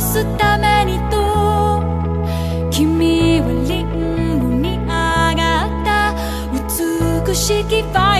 すためにと君はリンごに上がった。美しきファイ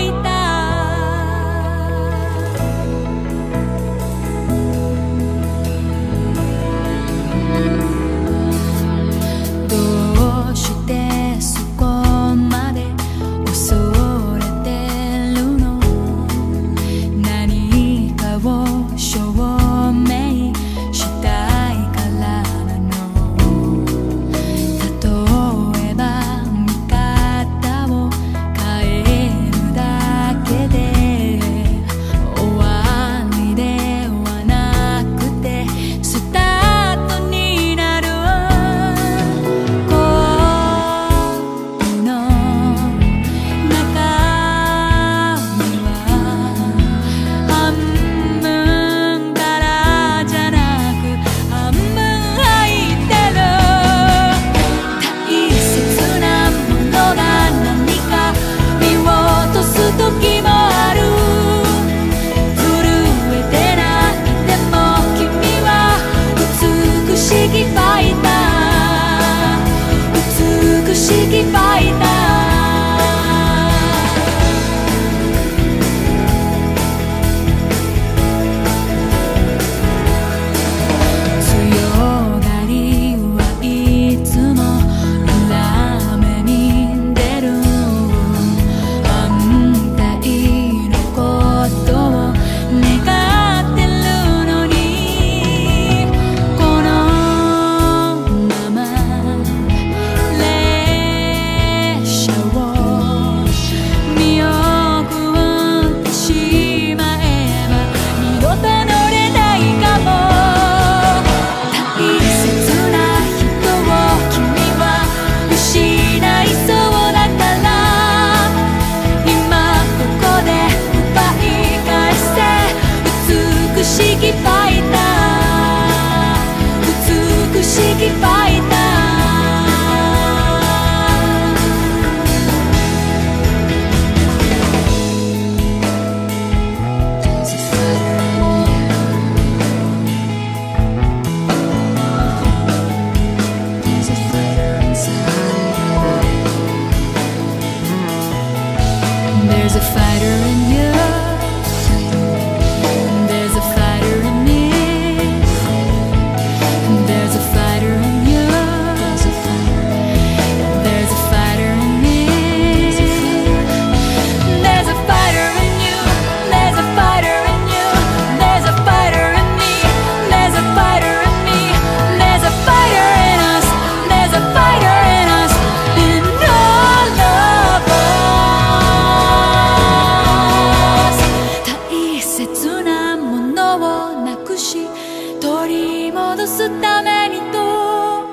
きり戻すためにと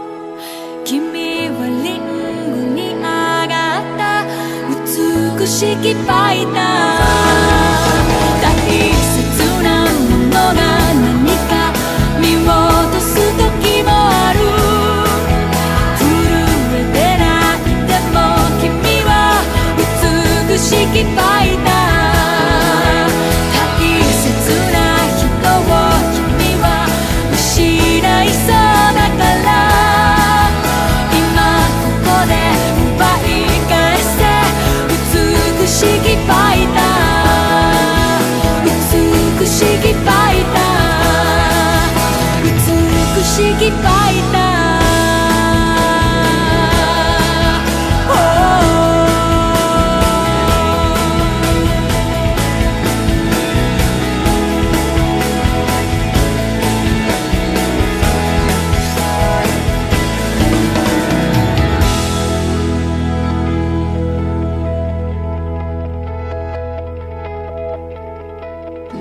君はリングに上がった。美しきファイター。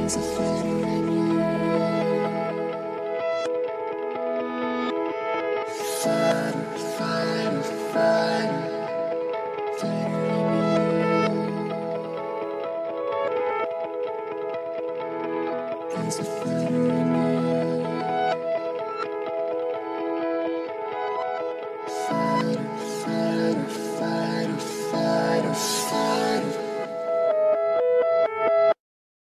It's a feeling.